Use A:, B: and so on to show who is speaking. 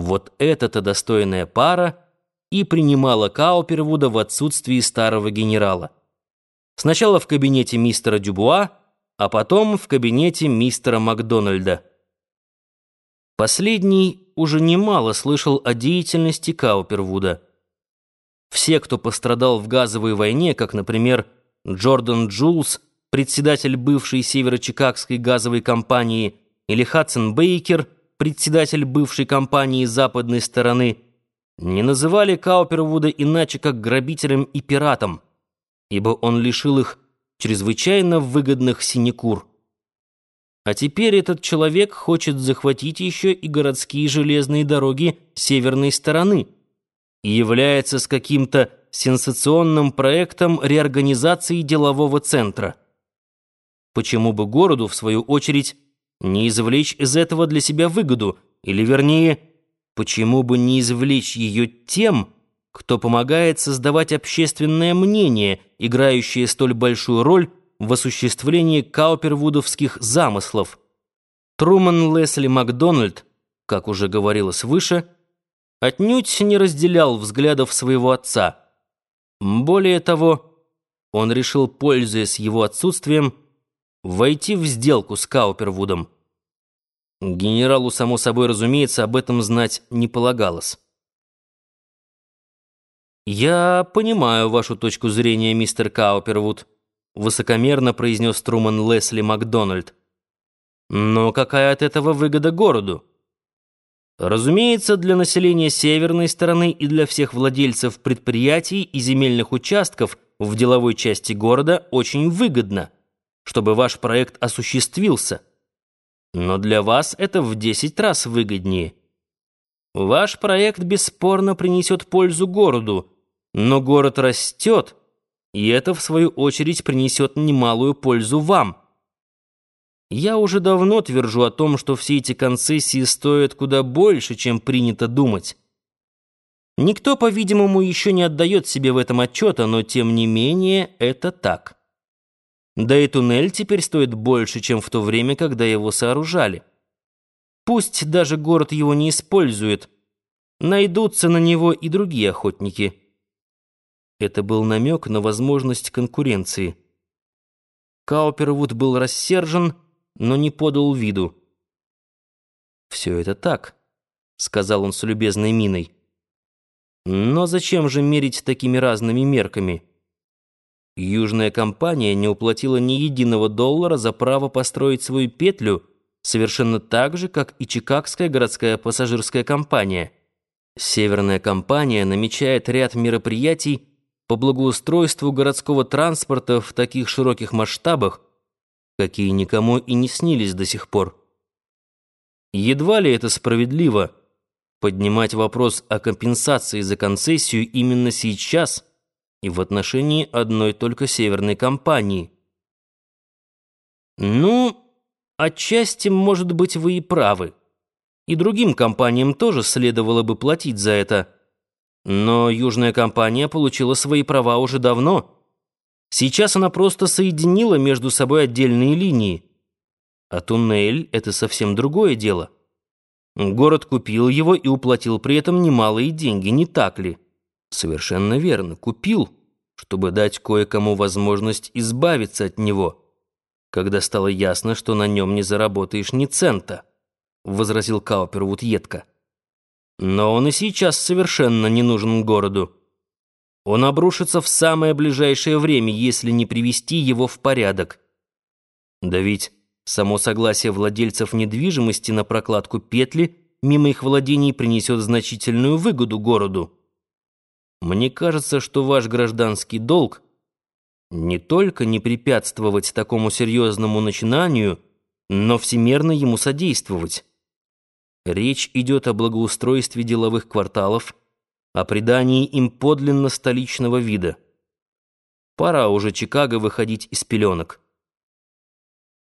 A: Вот эта-то достойная пара и принимала Каупервуда в отсутствии старого генерала. Сначала в кабинете мистера Дюбуа, а потом в кабинете мистера Макдональда. Последний уже немало слышал о деятельности Каупервуда. Все, кто пострадал в газовой войне, как, например, Джордан Джулс, председатель бывшей северо-чикагской газовой компании, или Хадсон Бейкер, председатель бывшей компании западной стороны, не называли Каупервуда иначе, как грабителем и пиратом, ибо он лишил их чрезвычайно выгодных синекур. А теперь этот человек хочет захватить еще и городские железные дороги северной стороны и является с каким-то сенсационным проектом реорганизации делового центра. Почему бы городу, в свою очередь, не извлечь из этого для себя выгоду, или, вернее, почему бы не извлечь ее тем, кто помогает создавать общественное мнение, играющее столь большую роль в осуществлении каупервудовских замыслов. Труман Лесли Макдональд, как уже говорилось выше, отнюдь не разделял взглядов своего отца. Более того, он решил, пользуясь его отсутствием, войти в сделку с Каупервудом. Генералу, само собой разумеется, об этом знать не полагалось. «Я понимаю вашу точку зрения, мистер Каупервуд», высокомерно произнес Труман Лесли Макдональд. «Но какая от этого выгода городу?» Разумеется, для населения северной стороны и для всех владельцев предприятий и земельных участков в деловой части города очень выгодно – чтобы ваш проект осуществился. Но для вас это в 10 раз выгоднее. Ваш проект бесспорно принесет пользу городу, но город растет, и это, в свою очередь, принесет немалую пользу вам. Я уже давно твержу о том, что все эти концессии стоят куда больше, чем принято думать. Никто, по-видимому, еще не отдает себе в этом отчета, но тем не менее это так. Да и туннель теперь стоит больше, чем в то время, когда его сооружали. Пусть даже город его не использует, найдутся на него и другие охотники. Это был намек на возможность конкуренции. Каупервуд был рассержен, но не подал виду. «Все это так», — сказал он с любезной миной. «Но зачем же мерить такими разными мерками?» Южная компания не уплатила ни единого доллара за право построить свою петлю, совершенно так же, как и Чикагская городская пассажирская компания. Северная компания намечает ряд мероприятий по благоустройству городского транспорта в таких широких масштабах, какие никому и не снились до сих пор. Едва ли это справедливо поднимать вопрос о компенсации за концессию именно сейчас – и в отношении одной только северной компании. Ну, отчасти, может быть, вы и правы. И другим компаниям тоже следовало бы платить за это. Но южная компания получила свои права уже давно. Сейчас она просто соединила между собой отдельные линии. А туннель — это совсем другое дело. Город купил его и уплатил при этом немалые деньги, не так ли? Совершенно верно, купил, чтобы дать кое-кому возможность избавиться от него, когда стало ясно, что на нем не заработаешь ни цента, возразил Каупервуд едко. Но он и сейчас совершенно не нужен городу. Он обрушится в самое ближайшее время, если не привести его в порядок. Да ведь само согласие владельцев недвижимости на прокладку петли мимо их владений принесет значительную выгоду городу. Мне кажется, что ваш гражданский долг не только не препятствовать такому серьезному начинанию, но всемерно ему содействовать. Речь идет о благоустройстве деловых кварталов, о придании им подлинно столичного вида. Пора уже Чикаго выходить из пеленок.